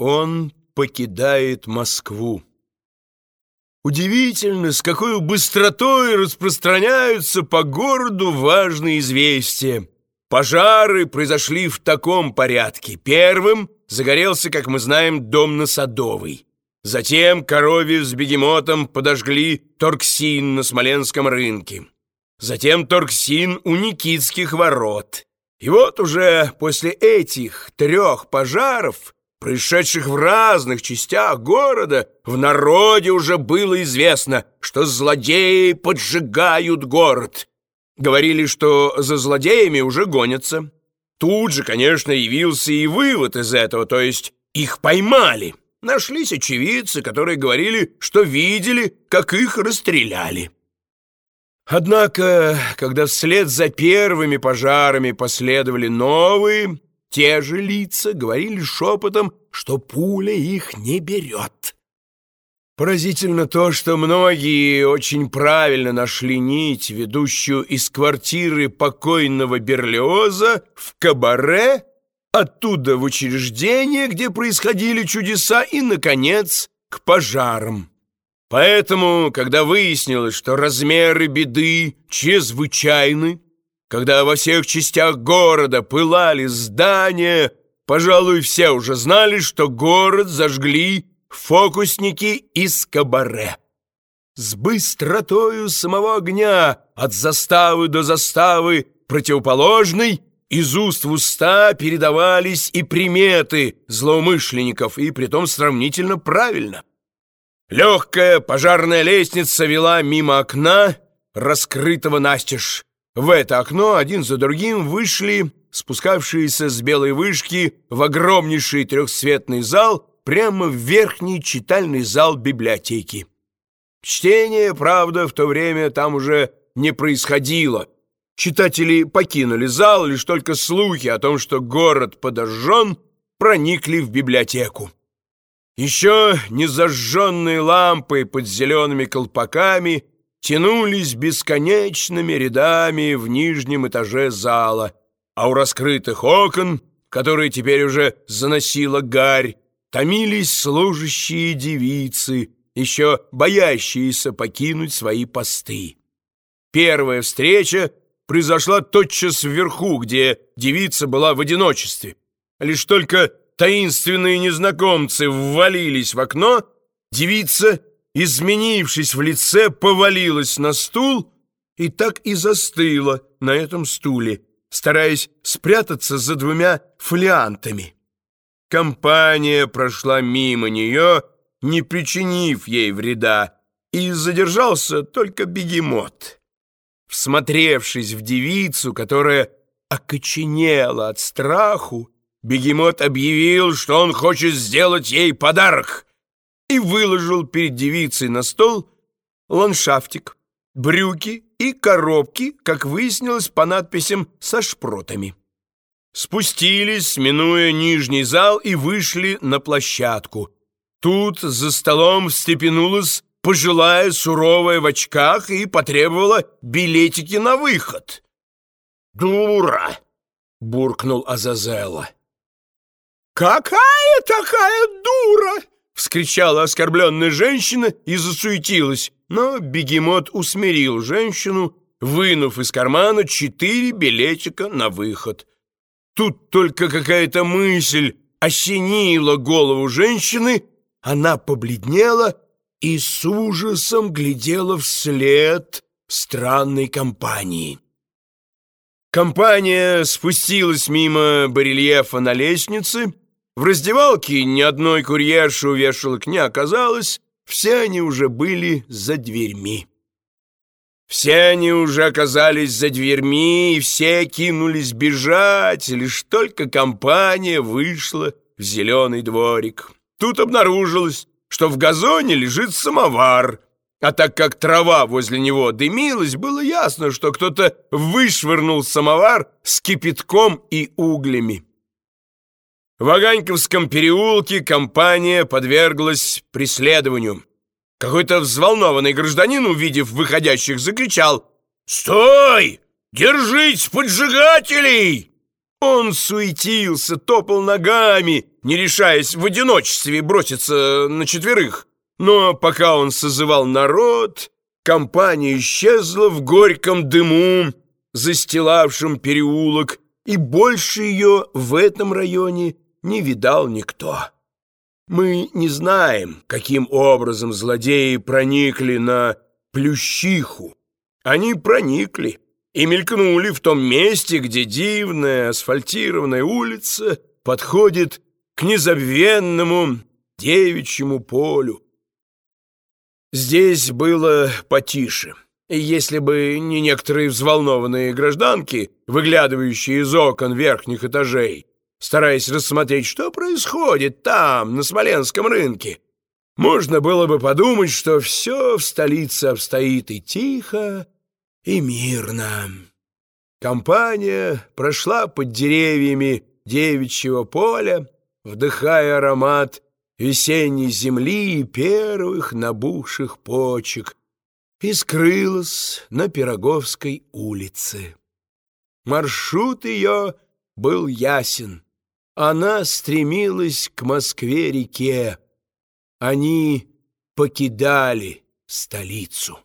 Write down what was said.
Он покидает Москву. Удивительно, с какой быстротой распространяются по городу важные известия. Пожары произошли в таком порядке. Первым загорелся, как мы знаем, дом на Садовой. Затем корове с бегемотом подожгли торксин на Смоленском рынке. Затем торксин у Никитских ворот. И вот уже после этих трех пожаров, происшедших в разных частях города, в народе уже было известно, что злодеи поджигают город. Говорили, что за злодеями уже гонятся. Тут же, конечно, явился и вывод из этого, то есть их поймали. Нашлись очевидцы, которые говорили, что видели, как их расстреляли. Однако, когда вслед за первыми пожарами последовали новые, те же лица говорили шепотом, что пуля их не берет. Поразительно то, что многие очень правильно нашли нить, ведущую из квартиры покойного Берлиоза в кабаре, оттуда в учреждение, где происходили чудеса, и, наконец, к пожарам. Поэтому, когда выяснилось, что размеры беды чрезвычайны, когда во всех частях города пылали здания, пожалуй, все уже знали, что город зажгли фокусники из кабаре. С быстротою самого огня от заставы до заставы противоположной из уст в уста передавались и приметы злоумышленников, и притом сравнительно правильно. Легкая пожарная лестница вела мимо окна, раскрытого настежь. В это окно один за другим вышли спускавшиеся с белой вышки в огромнейший трехцветный зал прямо в верхний читальный зал библиотеки. Чтение, правда, в то время там уже не происходило. Читатели покинули зал, лишь только слухи о том, что город подожжен, проникли в библиотеку. Еще незажженные лампы под зелеными колпаками тянулись бесконечными рядами в нижнем этаже зала, а у раскрытых окон, которые теперь уже заносила гарь, томились служащие девицы, еще боящиеся покинуть свои посты. Первая встреча произошла тотчас вверху, где девица была в одиночестве. Лишь только таинственные незнакомцы ввалились в окно, девица, изменившись в лице, повалилась на стул и так и застыла на этом стуле, стараясь спрятаться за двумя фолиантами. Компания прошла мимо нее, не причинив ей вреда, и задержался только бегемот. Всмотревшись в девицу, которая окоченела от страху, Бегемот объявил, что он хочет сделать ей подарок и выложил перед девицей на стол ландшафтик, брюки и коробки, как выяснилось по надписям со шпротами. Спустились, минуя нижний зал, и вышли на площадку. Тут за столом встрепенулась пожилая суровая в очках и потребовала билетики на выход. «Дура!» — буркнул Азазелла. «Какая такая дура!» — вскричала оскорбленная женщина и засуетилась. Но бегемот усмирил женщину, вынув из кармана четыре билетика на выход. Тут только какая-то мысль осенила голову женщины, она побледнела и с ужасом глядела вслед странной компании. Компания спустилась мимо барельефа на лестнице, в раздевалке ни одной курьерши у вешалок не оказалось, все они уже были за дверьми. Все они уже оказались за дверьми, и все кинулись бежать, лишь только компания вышла в зеленый дворик. Тут обнаружилось, что в газоне лежит самовар, а так как трава возле него дымилась, было ясно, что кто-то вышвырнул самовар с кипятком и углями. В Аганьковском переулке компания подверглась преследованию. Какой-то взволнованный гражданин, увидев выходящих, закричал «Стой! Держись, поджигателей!» Он суетился, топал ногами не решаясь в одиночестве броситься на четверых. Но пока он созывал народ, компания исчезла в горьком дыму, застилавшем переулок, и больше ее в этом районе не видал никто. Мы не знаем, каким образом злодеи проникли на Плющиху. Они проникли и мелькнули в том месте, где дивная асфальтированная улица подходит к незабвенному девичьему полю. Здесь было потише. Если бы не некоторые взволнованные гражданки, выглядывающие из окон верхних этажей, стараясь рассмотреть, что происходит там, на Смоленском рынке, можно было бы подумать, что все в столице обстоит и тихо, и мирно. Компания прошла под деревьями девичьего поля, вдыхая аромат весенней земли и первых набухших почек, и скрылась на Пироговской улице. Маршрут ее был ясен. Она стремилась к Москве-реке. Они покидали столицу.